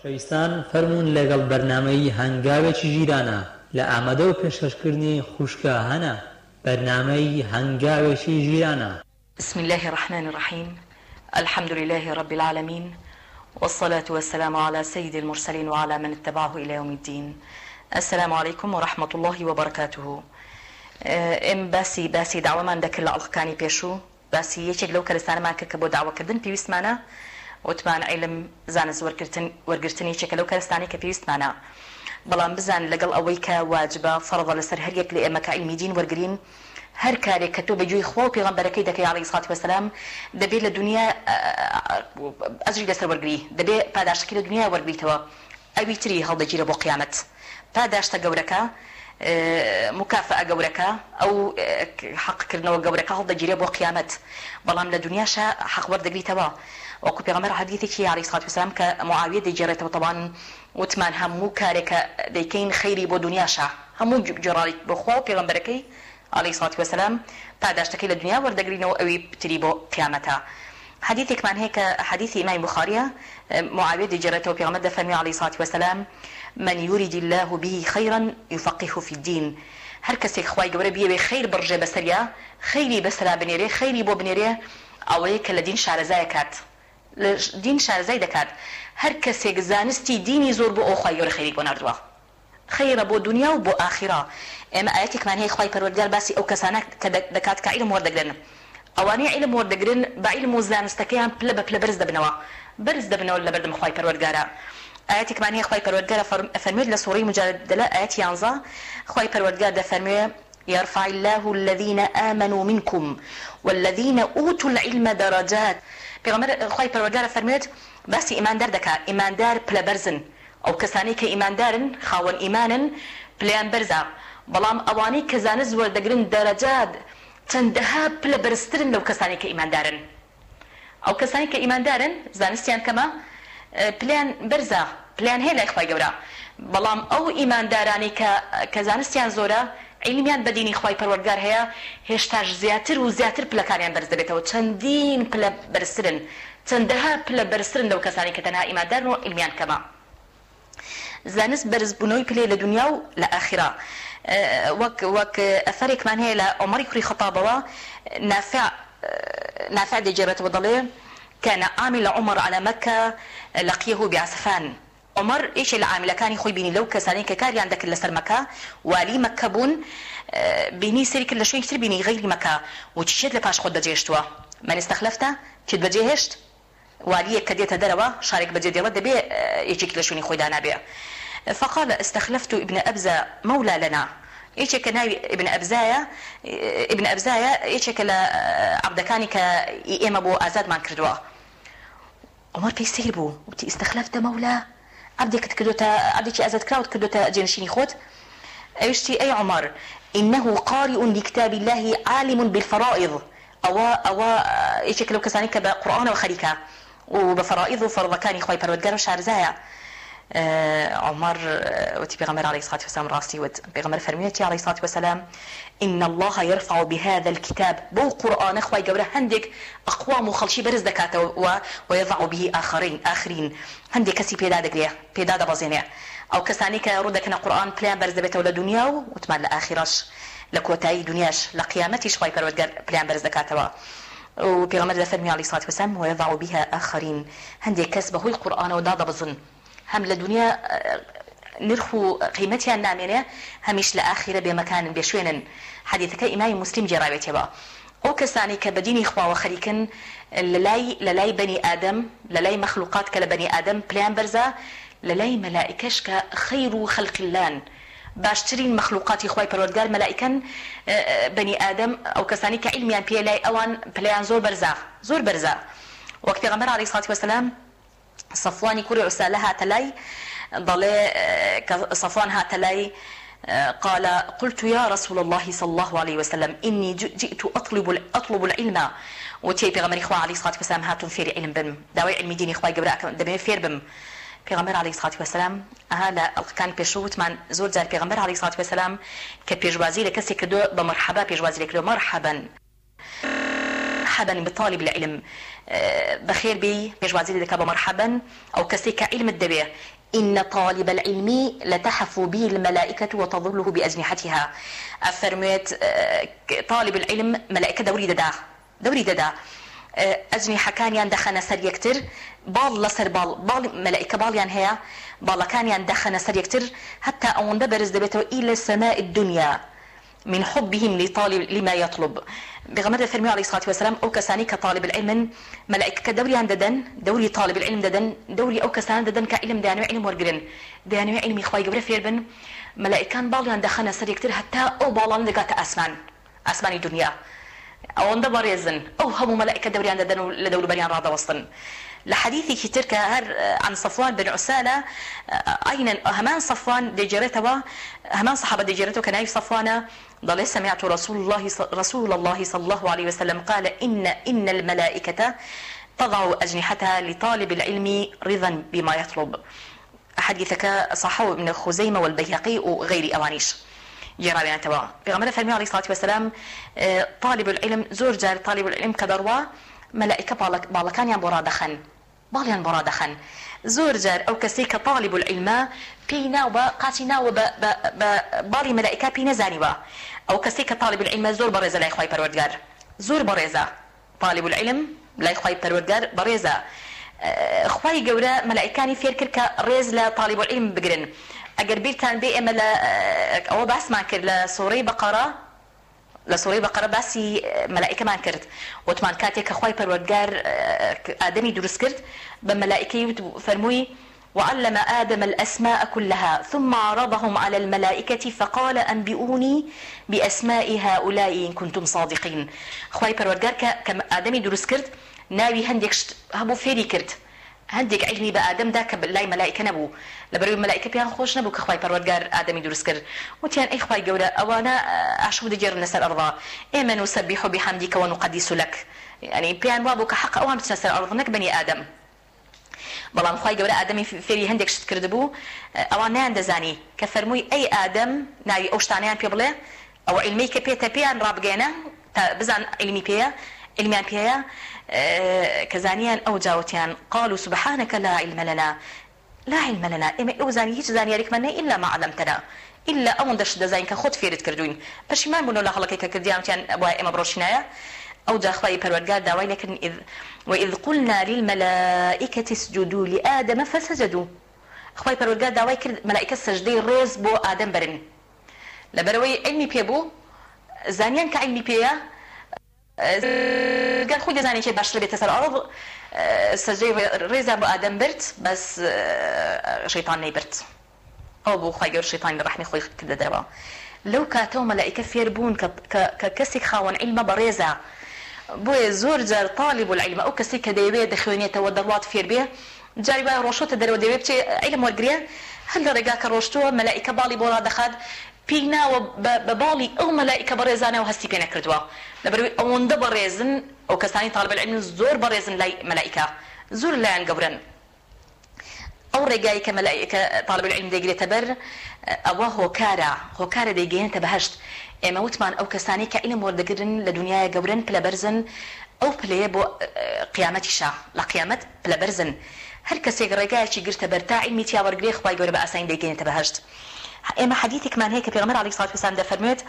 خۆشەویستان فەرمونون لەگەڵ بەرنمەی هەنگاوێکی ژیرانە لە ئامادە و پێشکەشکردنی خوشکە هەنا بەرنمەی هەنگاوێکی ژیرانە بسم الله الرحمن الرحيم الحمد لله رب العالمين والصلاة والسلام على سيد المرسلين وعلى من اتبعه إلى يوم الدين السلام عليكم ورحمة الله وبركاته ئێم باسی باسی داوامان دەکرد لە ئەڵخەکانی پێشوو باسی یەکێک لەو کەرستانەمان کرد کە بۆ داواکردن پێویستمانە وتمان عیلم زانست وەرگرتنی چێکە لەو کەستانی کە پێویستمانە بەڵام بزان لەگەڵ ئەوەی کە واجبە فەرەوە لەسەر هەرەک لە ئێمەکە ئیمیدین وەرگین هەر کارێک کە تۆ بەجوی خۆ پێغمبەرەکەی دەکەی عڵی سات وەسلام دەبێت لە دنیا ئەزری لەسەر وەرگری دەبێت پاداشتکی لە دنیا وەرگیتەوە ئەوی تری هەڵدەگیرە بۆ قیامەت پاداشتە گەورەکە مکافە گەورەکە ئەو حەقکردنەوە گەورەکە هەڵدەگیرێ بۆ قیامەت بەڵام لە دنیاشە حەقوەر دەگریتەوە وەکو پێغمەر حەدیتێکی یاری ساتوسلام کە معاویە دەیجێڕێتەوە تەوان وتمان هەموو کارێکە دەیکەین خەیری بۆ دنیاشە هەموو جێڕی بخۆ پێغمبەرەکەی علی سات وسلام پاداشتەکەی لە دنیا وەردەگرینەوە ئەوی پتری بۆ قیامەتە. حديثك من هيك حديث إمام بخاري معاوية جرته بيغمد فمي عليه الصلاة والسلام من يريد الله به خيرا يفقهه في الدين هر کەسێک خخوای گەورە بیەوێ خیر بڕژێ بەسەریا خەیری بەسرا بنێرێ خەیری بۆ بنێرێ ئەوەیە کە لە دین شارەزایە کات دین شارزای دەکات هەر کەسێک زانستی دینی زۆر بۆ ئەوخوای یۆرە خەری بۆ نردووە خیرە بۆ دنیا و بۆ ئاخرا ئێمە ئاەتێکمان هەیە خخوای پەروەردگار باسی ئەو کەسانە کە دەکات کە عیلم وەردەگرن ئەوانەیە عیلم وەردەگرن بە عیلم و زانستەکەیان پلە بە پلە بەرز دەبنەوە بەرز دەبنەوە لە بەردەم خخوای پەروەردگارە ئاەتێکمان هەیە خخوای پەروەردگارە فەرمێت لە سوڕی مجادلە ئاەت یانزا خخوای پەروەردگار دەفەرموێ يرفع الله الذين آمنوا منكم والذين أوتوا العلم درجات پێغمبەر خی پەروەردارە فەرمێت باسی ئیماندار دەکا ئیماندار پلە بەرزن ئەو کەسانی کە ئیماندارن خاوەن ئیمانن پلیان بەرزە بەڵام ئەوانەی کەزانست وە دەگرن دەرەجات چەندەها پلە بەرزترن لەو کەسانی کە ئیماندارن ئەو کەسانی کە ئیماندارن زانستیان کەمە پلیان بەرزە پلیان هەیە لای خخوای گەورە بەڵام ئەو ئیماندارانی کە کە زانستیان زۆرە عیلمیان بە دینی خی پەروەگار هەیە هێشتاش زیاتر و زیاتر پلەکانیان بەرز دەبێتەوە چەندین پلە بەرسرن چەندەها پلە بەرسرن دەو کەسانی کە تەنها ئیمادار و ئیلمیان کەمە زانست بەرزبوونەوەی پلێ لە دنیا و لە ئاخرا وەک وەک ئەثەرێکمان هەیە لە ئۆمەری کوری خەپابەوە نافع دەجێڕێتەوە دەڵێ کە نە ئامی لە عمر على مەکە لەقیه و بیاسفان. عمر ئیش لە عامیلەکانی خۆی بینی لەو کەسانی کە کاریان دەکرد لەسەر مەکە والی مەکە بوون بینی سری کرد لە شوێنتر بینی غیری مەکە و چشت لە پاش خۆت دەجێشتووە مەنیستەخلفتە کت بەجێهێشت والیەک کە دێتە دەرەوە شارێک بەجێ دێوە دەبێ یەکێک لە شوێنی خۆیدا نابێ فقال استخلفت ابن أبزة مولى لنا یەکێکە ناوی ابن ئەبزایە ابن ئەبزایە یەکێکە لە عبدەکانی کە ئێمە بۆ ئازادمان کردووە عمر پێی سیر بوو وتی ئستەخلفتە مەولا عبدێکت کردوتە عبدێکی ئازاد کراوت کردوتە جێنشینی خۆت ئەوشتی ئەی عمر إنه قارئ لكتاب الله عالم بالفرائض أو أو إيش كلو كسانك بقرآن وخريكة وبفرائض وفرض كان إخوي بروتجر وشارزايا عمر وتي بيغمر عليه الصلاة والسلام راسي وت بيغمر فرميتي عليه الصلاة والسلام إن الله يرفع بهذا الكتاب بو قرآن أخوة جورة هندك أقوام وخلشي برز دكاتة و ويضع به آخرين آخرين هندك كسي بيدادك ليه بيدادة بازينية أو كساني كرودك قرآن بلان برز دبيته لدنيا وتمان لآخرش لكوتاي دنياش لقيامتي شوي برودجر بلان برز دكاتة وبيغمر لفرمي عليه الصلاة والسلام ويضع بها آخرين هندي كسبه القرآن وداد بزن هەم لە دنیا نرخ و قیمەتیان نامێنێ هەمیش لە ئاخیرە بێمەکانن بێ شوێنن حەدیتەکە ئیمای مسلیم جێراوێتەوە ئەو کەسانی کە بەدینی خواوە خەریکن لە لای بەنی ئادەم لە لای مەخلوقات کە لە بەنی ئادەم پلیان بەرزە لە لای مەلائکەش کە خەیر و خەلقیلان باشترین مەخلوقاتی خی پەرۆردگار مەلائکەن بەنی ئادەم ئەو کەسانی کە عیلمیان پێ لای ئەوان پلیان زۆر بەرزە زۆر بەرزە وەکتی غەمەرا علی سااتی وەسلام سەفوانی کوری عوسالە هاتە لای دەڵێ سەفان هاتە لای قال قلت يا رسول الله صلى الله عليه وسلم إني جئت أطلب أطلب العلم وتي بيغمر إخوة عليه الصلاة والسلام هاتون فير علم بم داوي علم ديني إخوة قبل أكم دمي فير بم بيغمر عليه الصلاة والسلام هلا كان بيشوت من زور زار بيغمر عليه الصلاة والسلام كبيجوازي لكسي كدو بمرحبا بيجوازي لكدو مرحبا مرحبا بطالب العلم بخير بي مجوازي لك مرحبا أو كسيك علم الدبيع إن طالب العلم لتحف به الملائكة وتظله بأجنحتها أفرميت طالب العلم ملائكة دوري ددا دوري ددا ئەجنیحەکانیان دەخەنە سەر یەکتر باڵ لەسەر باڵ مەلائکە باڵیان هەیە باڵەکانیان دەخەنە سەر یەکتر هەتا ئەوەندە بەرز دەبێتەوە ئی لە سەمە دنیا من حبهم لطالب لما يطلب بغمر فرمي عليه الصلاه والسلام او كساني كطالب العلم ملائكه دوري عند ددن دوري طالب العلم ددن دوري او كسان ددن كعلم دانو علم ورجرن دانو علمي خوي قبر فيربن ملائكان بالي عند خنا سر يكتر حتى او بالان دقات اسمان اسمان الدنيا او عند باريزن او هم ملائكه دوري عند ددن لدور بريان راضا وسطن لحديثي ترك هر عن صفوان بن عسالة أين همان صفوان دجرته همان صحابة دجرته كان أي صفوان ضل سمعت رسول الله رسول الله صلى الله عليه وسلم قال إن إن الملائكة تضع أجنحتها لطالب العلم رضا بما يطلب حديثك صححه ابن خزيمة والبيهقي وغير أوانيش جرابيان توا في غمرة فرمي عليه الصلاة والسلام طالب العلم زور جار طالب العلم كدروا مەلائکە باڵەکانیان بۆ ڕدەخەن باڵیان بۆ ڕدەخەن زۆر جار ئەو کەسی کە تاڵی بولعیلمە پێی ناو بە قاچی ناوە بە باڵی مەلائکە پێی نەزانیوە ئەو کەسی کە تاڵی بولعیلمە زۆر بەڕێزە لای خی پەروەردگار زۆر بەڕێزە تاڵی بولعیلم لای خی پەروەردگار بەڕێزە خی گەورە مەلائکانی فێر کرد کە ڕێز لە تاڵی بولعیم بگرن ئەگەر بیرتان بێ ئێمە لە ئەوە باسمان کرد لە سۆڕی بەقەرە لە سڵی بەقەرە باسی مەلائکەمان کرد وتمان کاتێک کە خی پەروەگار ئادەمی دروست کرد بە مەلائکەی وت فەرمووی وعلم آدم الأسماء كلها ثم عرضهم على الملائكة فقال أنبئوني بأسماء هؤلاء إن كنتم صادقين خواهي پروردگار كم آدمي دروس كرد ناوي هندك هبو فيري كرد هەندێک عینی بە ئادەمدا کە لای مەلایکە نەبوو لەبەروی مەلایکە پیان خۆش نەبوو کە خخوای پەروەگار ئادەمی دروست کرد وتیان ئەی خخوای گەورە ئەوانە عاشوو دەگەێرن لەسەر ئەڕوا ئێمە نووسبی حبی حەمدیکەوە و قەدی سولک ینی پیان وا بوو کە حق ئەوان بچنە سەر ئەڕنەک بنی ئادەم بەڵام خخوای گەورە ئادەمی فێری هەندێک شت کرد بوو ئەوان نیان دەزانی کە فەرمووی ئەی ئادەم ناوی ئەو شتانیان پێ بڵێ ئەوە علمی کە پێتە پێیان ڕابگەێنە بزان علمی پێەیە علمیان پێەیە کەزانیان ئەو جاوتیان قال و سبحانەکە لا علم لنا لا علم لنا ئێمە ئەو زانی هیچ زانیاریکمان نە إلا ما علمتنا إلا ئەوەن دەش دەزین کە خۆت فێرت کردوین پەشیمان بوون لە هەڵەکەی کە کردیانتیان وای ئێمە بڕۆشنایە ئەو جاخوای پەروەرگار داوای لەکردن إذ وإذ قلنا للملائكة اسجدوا لآدم فسجدوا خوای پەروەرگار داوای کرد مەلائکە سەجدەی ڕێز بۆ ئادەم برن لەبەرەوەی علمی پێبوو زانیان کە علمی پێەیە گەر خۆی دەزانانی کێ باشتر بێتە سەر ئاڵ سەجێ ڕێزا بۆ ئادەم برد بەس شەیتان نەیبرد ئەو بۆ خی گەور شەیتانی ڕحمی خۆی کردەوە لەو کاتەوە مەلایکە فێر بوون کە کەسێک خاوەن عیلمە بە ڕێزە بۆیە زۆر جار تاالب العلم ئەو کەسی کە دەیەوێت دەخوێنێتەوە دەڵات فێربێ جاری وای ڕۆشتە دەرەوە دەوێت بچێ عیلم وەرگێ هەندە ڕێگا کە ڕۆشتووە مەلایکە باڵی بۆڵا دەخات پێی ناوە بە باڵی ئەو مەلایکە بەڕێزانەوە هەستی پێ نەکردووە لەبەروی ئەوەندە بەڕێزن ئەو کەسانی تاالبلعلم زۆر بەڕێزن لای مەلایکە زۆر لایەن گەورن ئەو ڕێگایی کە مەلایکە تاالبلعلم دەگرێتە بەر ئەوە هۆکارە هۆکارە دەیگەێنتە بەهشت ئێمە وتمان ئەو کەسانی کە ئیلم وەردەگرن لە دنیای گەورن پلە بەرزن ئەو پلەیە بۆ قیامەتیشا لە قیامەت پلە بەرزن هەر کەسێک ڕێگایکی گرتە بەر تا ئیمی تیاوەرگێ خخوای گەورە بە ئاسانی دەگەێنێتە بەهشت. اما حديثك من هيك في غمر عليه الصلاه والسلام ده فرميت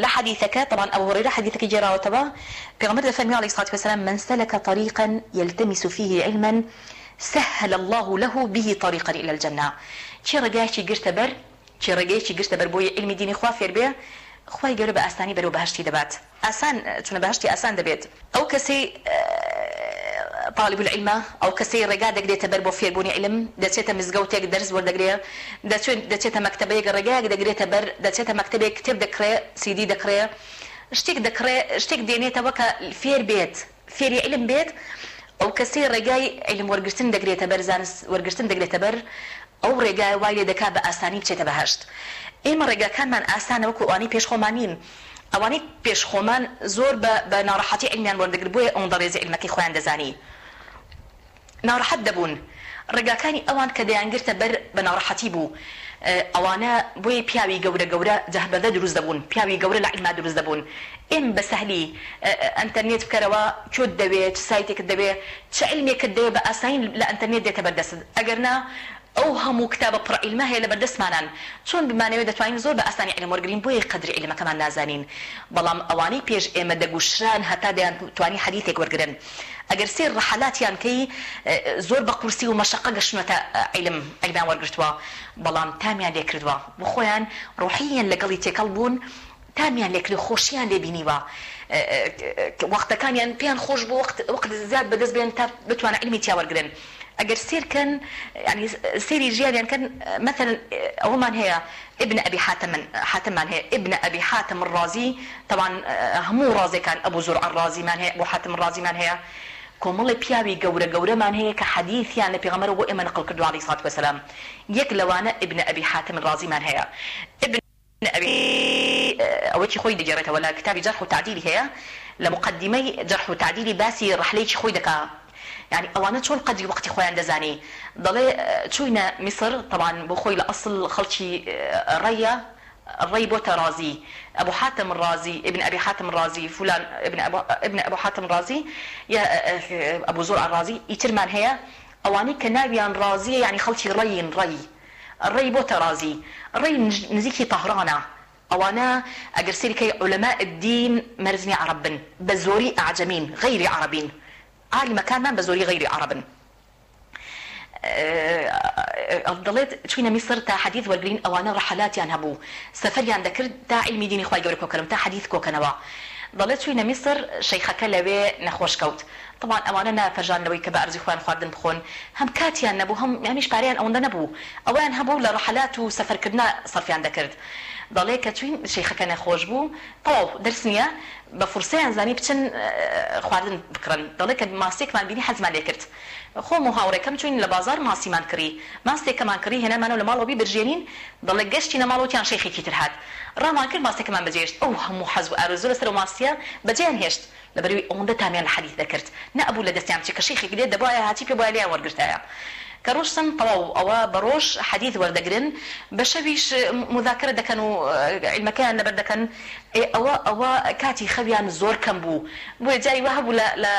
لحديثك طبعا ابو هريره حديثك جرى وتبا في غمر فرمي عليه الصلاه والسلام من سلك طريقا يلتمس فيه علما سهل الله له به طريقا الى الجنه چی ڕێگایکی گرتە بەر چی ڕێگەیکی گرتە بەر بۆیە علمی دینی خوا فێر بێ خی گەورە بە ئاسانی بەرەوە بەهشتی دەبات ئاسان چونە بەهشتی ئاسان دەبێت ئەو کەسی طالب العلمە ئەو کەسی ڕێگا دەگرێتە بەر بۆ فێربوونی علم دەچێتە مزگەوتێک دەرز وەردەگرێت دەچێتە مەکتتەبەیەک ڕێگایەک دەگرێتە بەر دەچێتە مەکتتەبێک کتێب دەکرێت سیدی دەکرێت شتێک دەکرێت شتێک دێنێتەوە کە فێر بێت فێری علم بێت ئەو کەسی ڕێگای علم وەرگتن دەگرێتە بەر وەرگتن دەگرێتە بەر ئەو ڕێگای وای لێ دەکا بە ئاسانی بچێتە بەهشت ئێمە ڕێگاکانمان ئاسانەوە کووانی پێشخۆمانین. ئەوانەی پێشخۆمان زۆر بە ناڕەحەتی ئەلمیان وەردەگر بووە ئەو دەڕێزی ئەلمەکەی خۆیان دەزانی. ناڕەحەت دەبوون ڕێگاکانی ئەوان کە دەیانگرتە بەر بە ناڕەحەتی بوو ئەوانە بۆی پیاوی گەورە گەورە جەهبەدە دروست دەبوون پیاوی گەورە لە عیلما دروست دەبوون ئێم بە سەحلی ئەتەرنێت بکەرەوە کۆت دەوێت سایتێک دەوێت چ علمێکت دەوێت بە ئاسایی لە ئەتەرنێت دێتە بەردەست ئەگەرنا ئەو هەموو کتابە پڕئیلمە هەیە لە بەردەستمانان چۆن بمانەوێت دەتوانین زۆر بە ئاسانی ئەلمۆرگین بۆیە قدر ئلمەکەمان نازانین بەڵام ئەوانەی پێش ئێمە دەگوشران هەتا دەیان توانی حەدیتێک وەرگن ئەگەر سێ ڕەحلاتیان کەی زۆر بە قورسی و مەشقە گەشتنەتە عیلم ئەلیان وەرگتووە بەڵام تامیان لێکردووە بۆ خۆیان ڕۆحیان لەگەڵی تێکەڵ بوون تامیان لێکرد خۆشیان لێبینیوە وەختەکانیان پێیان خۆش بۆ وقت زیاد بەدەست بێن تا بتوانە علمی تیاوەرگن. اجر سير كان يعني سيري جيال يعني كان مثلا هما هي ابن ابي حاتم حاتم من هي ابن ابي حاتم الرازي طبعا همو رازي كان ابو زرع الرازي من هي ابو حاتم الرازي من هي کۆمەڵی پیاوی گەورە گەورەمان هەیە کە حەدیثیان لە پێغەمەرە بۆ ئێمە نقل کردو علی سات وسلام یەک لەوانە ابن ئەبی حاتم ڕازیمان هەیە ابن ئەبی ئەوەی خۆی دەگەڕێتەوە لە کتابی جەرح و تعدیلی هەیە لە مقدمەی جەرح و تعدیلی باسی ڕحلەیەکی خۆی دەکات يعني ئەوانە چۆن قدری وەختی خۆیان دەزانی دەڵێ چوینە میسر تەوان بۆ خۆی لە ئەسل خەڵکی ڕەیە ڕی بۆتە رازی ئەبو حاتم رازی ابن ئەبی حاتم رازی فلان ابن أبو, ابن ئەبو حاتم رازی یا ئەبو زۆر ئارازی ئیترمان هەیە ئەوانەی کە ناویان رازیە یعنی خەڵکی ڕەیین ڕی ڕی بۆتە رازی ڕی نزیکی تەهرانە أوانا أجرسيلكي علماء الدين مرزني عرب بن بزوري أعجمين غير عربين عالمەکانمان بە زۆری غیری عربن دەڵێت چوینە میسر تا حەدیث وەرگین ئەوانە ڕحلاتیان هەبوو سەفەریان دەکرد تا عیلمی دینی خی گەورە کۆکەم تا حەدیث کۆکەنەوە دەڵێت چوینە میسر شەیخەکە لەوێ نەخۆشکەوت طبعاان ئەوانە نافەژانەوەی کە بە ئەرزی خۆیان خواردن بخۆن هەم کاتیان نەبوو هەم یانیش پاریان ئەوەندە نەبوو ئەویان هەبوو لە ڕحلات و سەفەرکردنا سەرفیان دەکرد. دەڵێ کە چوین شێخەکە نەخۆش بوو تاو دەرس نییە بە فرسیان زانی بچن خواردن بکڕن دەڵێ کە ماسێکمان بینی حەزمان لێ کرد خۆم و هاوڕێکەکەم چوین لە بازار ماسیمان کری ماستێکەمان کری هێنەمانە لە ماڵەوەبی برژێنین دەڵێ گەشتی نەماڵەوەیان شێخێکی تر هاات ڕامان کرد ماسێکمان بەجێشت ئەو هەموو حەز و ئارزۆ لەسەر ماسیە بەجیان هێشت لەبەروی ئەوەندە تامیان حەدیث دەکرد نەبوو لە دەستیان چکە شێخێک لێ دەبواە هاتی پێ باە لێ وەرگرتایە. کە ڕۆژسم تەواو ئەوە بە ڕۆژ حەدیث وەردەگرن بە شەویش مذاکرە دەکەن و علمەکەیان لەبەر دەکەن ئەوە ئەوە کاتی خەویان زۆر کەم بوو بۆیە جاری وە هەبوو لە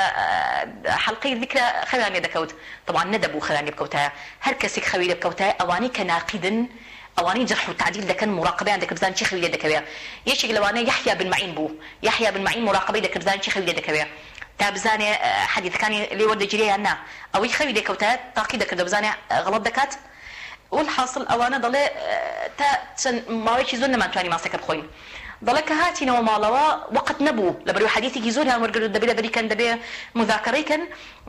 حەڵلقی دیکە خەویانێ دەکەوت تەوان نەدەبوو خەویان بکەوتایە هەر کەسێک خەوی لە بکەوتای ئەوانی کە ناقیدن ئەوانەی جرح و تعدیل دەکەن مراقبیان دەکردان چی خەوی لێ دەکەوێت یەکێک لەوانە یحیا بن معین بوو یحیا بن معین مراقبی دەکردان چی خەوی لێ دەکەوێت تا بزانێ حەدیثەکانی لێوەدەگیریان نا ئەوەی خەوی لێکەوتە تاقی دەکرد بزانێ غڵت دەکات والحاصل ئەوانە دەڵێ تا چەند ماوەیەکی زۆر نەمانتوانی ماسەکە بخۆین بەڵێ کە هاتینەوە ماڵەوە وقت نەبوو لە بەرو حەدیثێکی زۆر هاوەرگرت دەبێت لە بەریکەن دەبێ مذاکەڕیکەن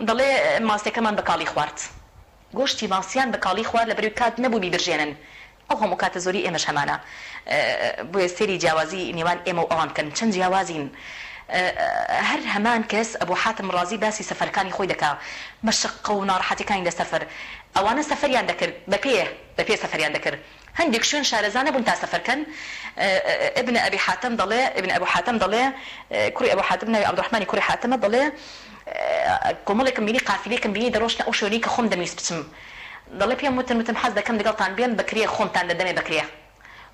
دەڵێ ماسەکەمان بەکاڵی خوارد گۆشتی ماسیان بەکاڵی خوارد لە بەروی کات نەبوو بیبرژێنن ئەو هەموو کاتە زۆری ئێمەش هەمانە بۆ سێری جیاوازی نێوان ئێمە و ئەوان بکەن چەند جیاوازین. هەر هەمان کەس ئەبوو حاتم ڕازی باسی سەفەرەکانی خۆی دەکا مەشق و ناڕحەتەکانی لە سەفەر ئەوانە سەفەریان دەکرد بە پێ بە پێ سەفەریان دەکرد هەندێک شوێن شارەزانە بوون تا سەفەرکەن ابن ئەبی حاتم دەڵێ ابن ئەبو حاتم دەڵێ کوری ئەبو حاتم ناوی عبدڕحمانی کوری حاتمە دەڵێ کۆمەڵێکم بینی قافلێکم بینی دەڕۆشتە ئەو شوێنی کە خۆم دەمیست بچم دەڵێ پێم وتن وتم حەز دەکەم لەگەڵتان بێن بکرێ خۆمتان دەدەمێ بکرێ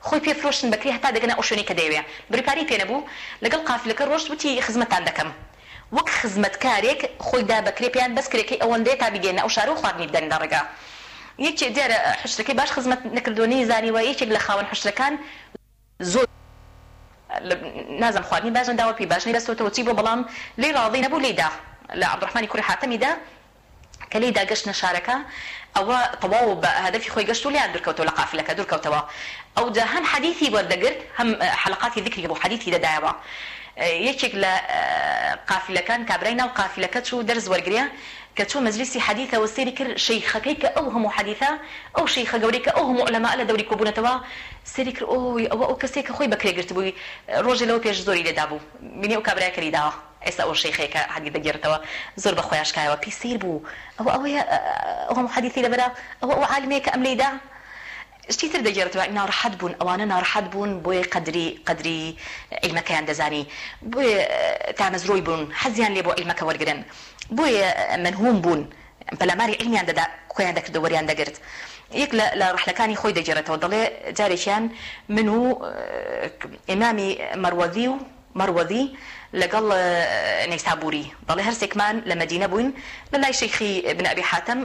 خۆی پێفرۆشن بەکری هەتا دەگەنە ئەو شوێنی کە دەوێ بریکاری پێنەبوو لەگەڵ قافلەکە ڕۆشت وتی خزمەتان دەکەم وەک خزمەتکارێک خۆیدا بەکرێپیان بەس کرێکی ئەوەندەیە تا بگەێنە ئەو شارە و خواردنی بدەن لە ڕێگا یەکێ دیارە حشتەکەی باش خزمەت نکردوونی زانیوە یەکێک لە خاوەن حشتەکان زۆر نازم خواردنی باشن داوە پێ باشنی دەستەوە چی بۆ بەڵام لی ڕاضی نەبوو لێدا لە عبدڕحمانی کوری حاتەمیدا کە لی داگەشت نەشارەکە ئەوە تەواو بە هەدەفی خۆی گەشت و لیان درکەوتەوە لە قافلەکە درکەوتەوە ئەو جا هەم حەدیثی وەردەگرت هەم حلقاتی ذکری بۆ حەدیثی دەدایەوە یەکێک لە قافلەکان کابرای ناو قافلەکە چوو دەرز وەرگیا کە چوو مەجلیسی حەدیثەوە سێری کرد شەیخەکەی کە ئەو هەموو حەدیثە ئەو شەیخە گەورەی کە ئەو هەموو لەما لە دەوری کۆبوونەتەوە سەری کرد ئەوی ئەوە ئەو کەسێک کە خۆی بەکرێگرت بووی ڕۆژێ لەوە پێش زۆری لێدا بوو بینی ئەو کابراکەری داوە ئێستا ئەو شەیخەیەکە حەدی دەگیرتەوە زۆر بە خۆیان شکایەوە پیسیر بو بوو ئەو ئەوەیە ئەو هەموو حەدیثی لەبەرا ئەوە ئەو عالمەیە کە ئەم لێدا شتیتر دەگەێتەوە ناڕحەت بوون ئەوانە ناڕحەت بوون بۆیە قدری قدری ئیلمەکەیان دەزانی بۆ تامەزرۆی بوون حەزیان لێ بۆ ئیلمەکە وەرگن بۆیە منهوم بوون پەلاماری ئیلمیان دەدا خۆیان دەکرد وەریان دەگرت یەک لە ڕحلەکانی خۆی دەگەێتەوە دەڵێ جارێکیان من و ئێمامی مەروەزی و مەروەدی لەگەڵ نەیسابووری بەڵێ هەرسێکمان لە مدینە بووین لە لای شەیخی بنابی حاتم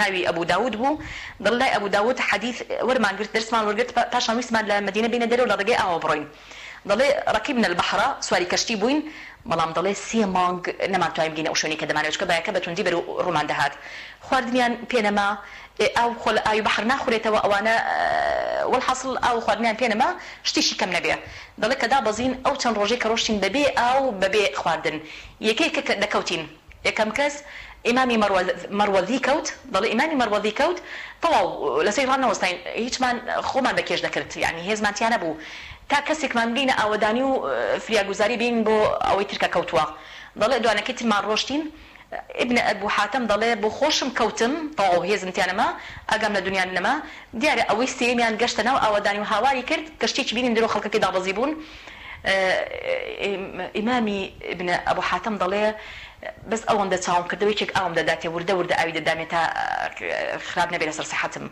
ناوی ئەبوو داود بوو دڵ لای ئەبوو داود حەدیث وەرمانگررت دەرسمان وەرگرت پاشان ویسمان لە مدینە بینە دەرەوە لە ڕگەی ئاوە بڕۆین. دەڵێ ڕکی منە بەحرا سواری کەشتی بووین بەڵام دەڵێ سێ مانگ نەمانتوای بگینە ئەو شوێنی کە دەمانێتکە باەکە بەتوندی بەر ڕوومان دەهات خواردنیان پێنەما ئەو خۆل ئاوی بەحر ناخورێتەوە ئەوانە وەحاصل ئاو خواردنیان پێنەما شتیشی کەم نەبێ دەڵێ کەدا بەزین ئەو چەند ڕۆژێک کە ڕۆشتین دەبێ ئاو بەبێ خواردن یەکەی کە دەکەوتین یەکەم کەس ئیمامی مەروەزی کەوت دەڵێ ئیمانی مەروەزی کەوت تەواو لەسەی ڕانەوەستین هیچمان خۆمان بەکێش دەکرد یعنی هێزمانتیانە بوو. تا کەسێکمان بگەینە ئاوەدانی و فریاگوزاری بین بۆ ئەوەی ترکە کەوتووە دەڵێ دوانەکەی ترمان ڕۆشتین ابن ئەبوو حاتم دەڵێ بۆ خۆشم کەوتم تەواو هێزمتیانەما ئەگەم لە دنیان نەما دیارە ئەوەی سێمیان گەشتە ناو ئاوەدانی و هاواری کرد گەشتێکی بینین درۆ خەڵکەکەی دابەزی بوون ئیمامی ابن ئەبوو حاتم دەڵێ بەس ئەوەندە چاوم کردەوەیچێک ئاوم دەداتێ وردە وردە ئاوی دەدامێت تا خراپ نەبێت لەسەر سەحتم.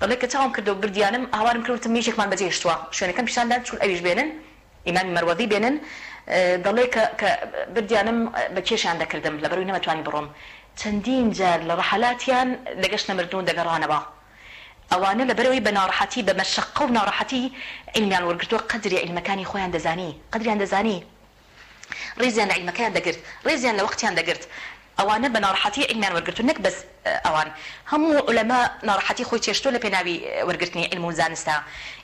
دەڵێ کە چاوم کردو بردیانم هاوارم کردتم میشێکمان بەجێشتوە شوێنەکەم پیشاندان چون ئەویش بێنن ئیمان مەروەدی بێنن دەڵێ کە بردیانم بە کێشیان دەکردم لە بەروی نەمەتوانی بڕۆم چەندین جار لە ڕەحلاتیان لەگەشت نەمردون دەگەڕانەوە ئەوانە لە بەرەوەی بە ناڕحەتی بە مەشقە و ناڕحەتی ئیلمیان وەرگتووە قدری ئیلمەکانی خۆیان دەزانی قدریان دەزانی ڕێزیان لە عیلمەکەیان دەگرت ڕێزیان لە وەختیان دەگرت ئەوانە بە ناڕحەتی ئەیمان وەرگتو نەک بەس ئەوان هەموو ئولەما ناڕحەتی خۆی چێشتۆ لە پێناوی وەرگرتنی علم و زانستا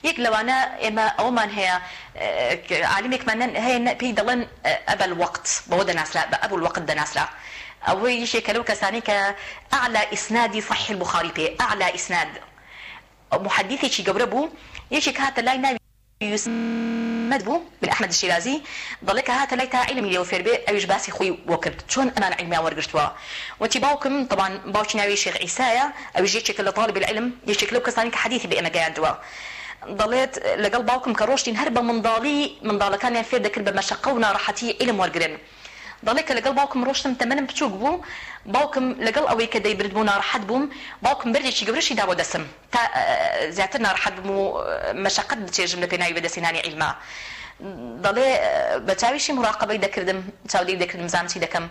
یەک لەوانە ئێمە ئەومان هەیە عالمێکمان هەیە پێی دەڵێن ئەبل وەقت بەوە دەناسرا بە ئەبول وەقت دەناسرا ئەوەی یشێکە لەو کەسانی کە ئاعلا ئیسنادی صحیح البخاری پێ ئاعلا ئیسناد محدثێکی گەورە بوو یەکێک هاتە لای ناوی یوسف محمد بوو من ئەحمد شیرازی دڵێکە هاتە لای تا عیلمی لێ فێربێ ئەویش باسی خۆی وە کرد چۆن ئەمان عیلمی وەرگرتووە وتی باوکم طبعا باوکی ناوی شێخ ئیسایە ئەویش یەکێکە لە طالب العلم یەکێک لەو کەسانی کە حەدیثی بە ئێمە گەیاندووە دەڵێت لەگەڵ باوکم کە ڕۆشتین هەر بە منداڵی منداڵەکانیان فێر دەکرد بە مەشقە و ناڕەحەتی ئیلم وەرگن دەڵێ کە لەگەڵ باوکم ڕۆشتم تەمەنم بچووک بوو باوکم لەگەڵ ئەوەی کە دەیبرد بوو ناڕحەت بووم باوکم بردێکی گەورەشی دا بۆ دەسم تا زیاتر ناڕحەت بووم و مەشقت بچێژم لە پێناوی بەدەسێنانی عیلما دەڵێ بە چاویشی مراقبەی دەکردم چاودی دەکردم زان چی دەکەم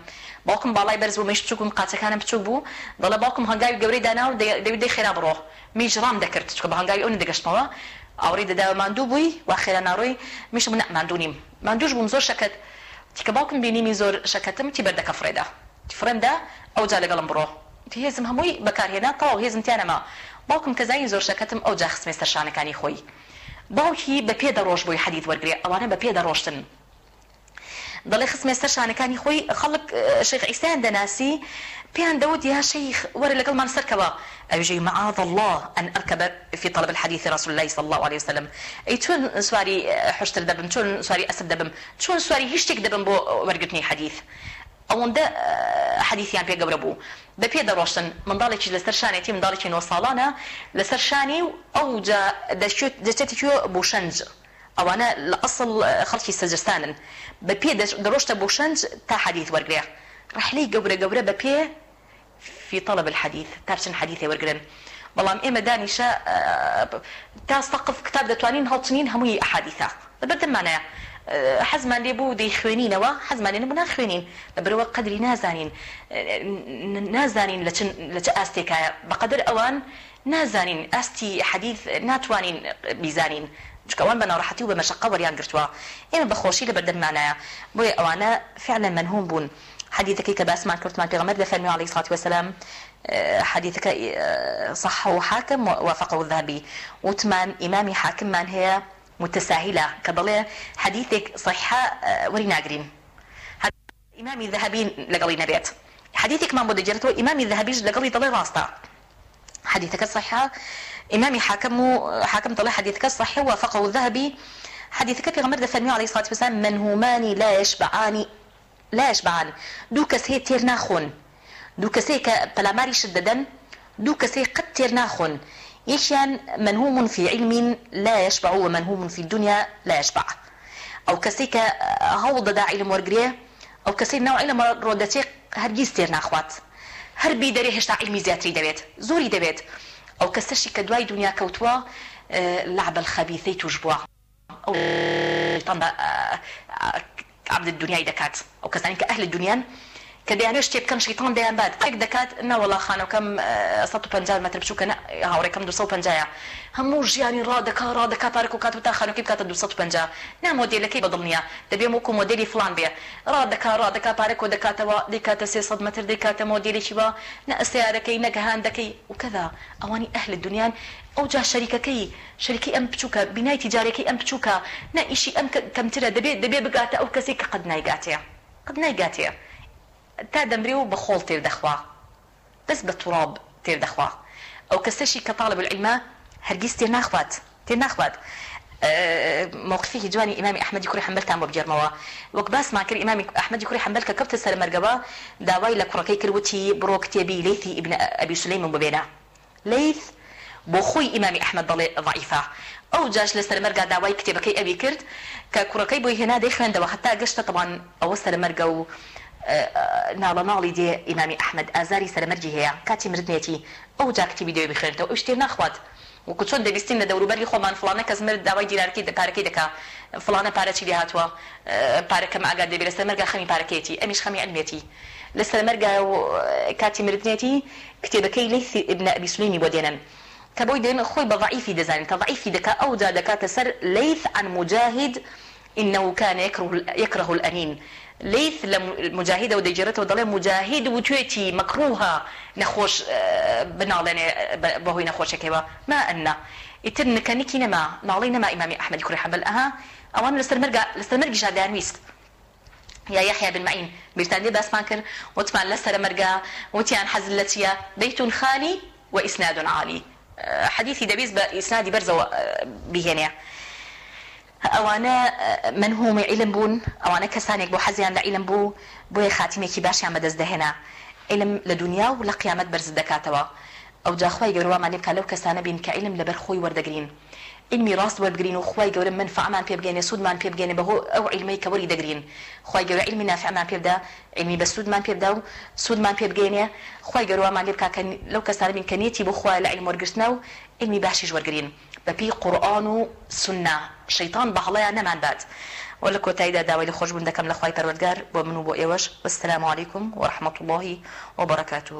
باوکم باڵای بەرز بوو مش بچووکم قاچەکانم بچوو بوو دەڵە باوکم هەنگاوی گەورەی دانا و دەوی دەی خێرا بڕۆ میژڕام دەکرد چکە بە هەنگاوی ئەوە دەگەشتمەوە ئەوڕی دەداوە ماندوو بووی واخێرا ناڕۆی میشم نەماندونیم ماندووش بووم زۆر شەکەت تیکە باوکم بینیمی زۆر شەکەتم تی بەردەکە فرێدا فرێندا ئەو جا لەگەڵم بڕۆ هێزم هەمووی بەکارهێنا تاو هێزم تیانەما باوکم کەزای زۆر شەکەتم ئەو جا خسمێستە شانەکانی خۆی باوکی بە پێ دەڕۆژ بۆی حەدید وەرگێ ئەوانە بە پێ دەڕۆشتن دەڵێ خسمێ سەر شانەکانی خۆی خەڵک شێخ ئیسیان دەناسی بيان داود يا شيخ ور لقل من سركبا أجي معاذ الله أن أركب في طلب الحديث رسول الله صلى الله عليه وسلم أي تون سواري حشت الدبم تون سواري أسد دبم تون سواري هشتك دبم بو ورقتني حديث ئەوەندە حەدیثیان پێگەورە بوو بە پێ دەڕۆشتن منداڵێکی لەسەر شانێتی منداڵێکی نۆساڵانە لەسەر شانی و ئەو دەچێتی بۆ شەنج ئەوانە لە ئەسڵ خەڵکی سەجستانن بە پێ دەڕۆشتە بۆ شەنج تا حەدیث وەرگێ ڕحلی گەورە گەورە بە پێ في طلب الحديث تارچن حديثي ورقرن بەڵام ئێمە دانیشە تاستەقف کتاب دەتوانین هەڵچنین هەمووی حادیثە بەردەمانەیە حەزمان لێ بوو دەی خوێنینەوە حەزمانێن بنا خوێنین لەبرەوە قدری نازانین نازانین لە چه ئاستێکایە بەقدر ئەوان نازانین ئاستی حەدیث ناتوانین بیزانین چکەوان بە ناڕحەتی و بە مەشقە وەریان گرتووە ئێمە بەخۆشی لە بەردەمانایە بۆیە ئەوانە فعلا منهوم بوون حديثك باسمان كرتمان في غمد لفنو عليه الصلاة والسلام حديثك صحه حاكم ووافقه الذهبي وتمان إمامي حاكم من هي متساهلة كبلي حديثك صحة وريناقرين إمامي الذهبي لقلي نبيت حديثك ما مدجرته إمامي الذهبي لقلي طلي راستا حديثك صحة إمامي حكمه حكم طلع حديثك الصحيح وافقه الذهبي حديثك في غمر دفن عليه الصلاة والسلام منهومان لا يشبعان لا يشبعان دو كسي تير ناخون دو كسي كبلاماري شددا دو كسي قد تير ناخون يشيان منهوم في علم لا يشبع ومنهوم في الدنيا لا يشبع أو كسيك هوض دا علم ورقريه ئەو کەسەی ناو عیلە ڕۆدەچێ هەرگیز تێر ناخوات هەر بی دەرێ هێشتا علمی زیاتری دەبێت زۆری دەبێت ئەو کەسەشی کە دوای دنیا کەوتووە لعب الخەبیثەی توش بووە ئەو عبد دنیای دەکات ئەو کەسانی کە ئەهل دنیان کە دیانە شتێ بکەم شیتان دەیان بات پێک دەکات نەوەڵا خانەکەم 150 متر بچووکە هاوڕێکم 250 هەموو ژیانی ڕادەکە ڕادەکە پارک و کات و تا خانەکەی بکاتە 250 نا مۆدلەکەی بەدڵنیە دەبێ وەکو مۆدلی فلان بێ ڕادەکە ڕادەکە پارک و دەکاتەوە دیکاتە 300 متر دیکاتە مۆدلێکی بە نە ئەستیارەکەی نەگەهاندەکەی وکەدا ئەوانی ئەهل دنیان ئەو جا شەریکەکەی شەرکی ئەم بچووکە بینای تیجارەکەی ئەم بچووکە نە ئیشی ئەم کەمترە دەبێت دەبێ بگاتە ئەو کەسی کە قەت نایگاتەیە قەت نایگاتەیە. تا دەمری و بە خۆڵ تێدەخوا دەست بە تووڕاب تێدەخوا ئەو کەسەشی کە تاالب العیمە هەرگیز تێ ناخوات تێ ناخوات موقفی جوانی ئمامی ئەحمەدی کوری حمبلتان بۆ بگەرمەوە وەک باسمان کرد ئمامی ئەحمەدی کوری حمبل کە کەوتە سەر مەرگەوە داوای لە کوڕەکەی کردوتی بڕۆ کتێبی لیثی ئبن ئەبی سلەیمن ببێنە لیث بۆ خۆی ئمامی ئەحمد دەڵێ ضعیفا ئەو جاش لە سەرمەرگا داوای کتێبەکەی ئەوی کرد کە کوڕەکەی بۆی هێنا دەی خوێندەوە هەتا گەشتە تەوان ئەوە سەرمەرگە و ناڵە ماڵی دێ ئیمامی ئەحمد ئازاری سەرمەرجی هەیە کاتی مردێتی ئەو جاکتی ویددیوی بخێنێتەوە ئەو شتێ ناخوات. وەکو چۆن دەبیستین لە دەوروبەری خۆمان فلانە کەس مرد داوای دیرارکی پارەکەی دکا فلانە پارەچی لێهاتوە پارەکەم ئاگار دەبێت لە سەرمەرگا خەمی پارەکێتی ئەمیش خەمی ئەلمێتی لە سەرمەرگا کاتی مردنێتی کتێبەکەی لیسی ابن ئەبیسلینی بۆ دێنن کە بۆی دێن خۆی بە ضعیفی دەزانین کە ضعیفی دەکا ئەودا دەکاتە سەر لیث عن مجاهد إنه كان يكره, يكره الأنين ليث مجاهدة ودجرته وضل مجاهد وتويتي مكروها نخوش بنالن بهوي نخوش كيوا ما أن يتن كنكي نما نالي نما إمامي أحمد كري حنبل أها أوان لسترمرجا لسترمرجا جادان ويست يا يحيى بن معين بريطانيا باس ماكر وتمان لسترمرجا وتيان حزلتيا بيت خالي وإسناد عالي حديثي دبيز بإسنادي برزة بهنا ئەوانە منهومی عیلم بوون ئەوانە کەسانێک بۆ حەزیان لە عیلم بوو بۆیە خاتیمێکی باشیان بەدەست دەهێنا عیلم لە دنیا و لە قیامەت بەرز دەکاتەوە ئەو جاخوای گەورووامانی بکە لەو کەسانە بین کە عیلم لەبەر خۆی وەردەگرین علمی ڕاست وەرگین و خی گەورە من فعمان پێ بگەێنێ سوودمان پێ بگەێنێ بەهۆ ئەو علمی کەوەری دەگرین خی گەورە علمی نافعمان پێدا علمی بە سوودمان پێدا و سوودمان پێ بگەێنێ خی گەورووامان لێ بکە لەو کەسانە بین کە نێتی بۆ خخوای لە علم وەرگستنە و علمی باشیش وەرگین. بەپی قورآن و سنا شەیتان بەهڵەیە نەمانبات وە لە کۆتاییدا داوای لە خۆشببوون دەکەم لە خی پەروەگار بۆ من و بۆ ئێوەش وەسلام عیکم وەرحمەت اللهی وبرەکات و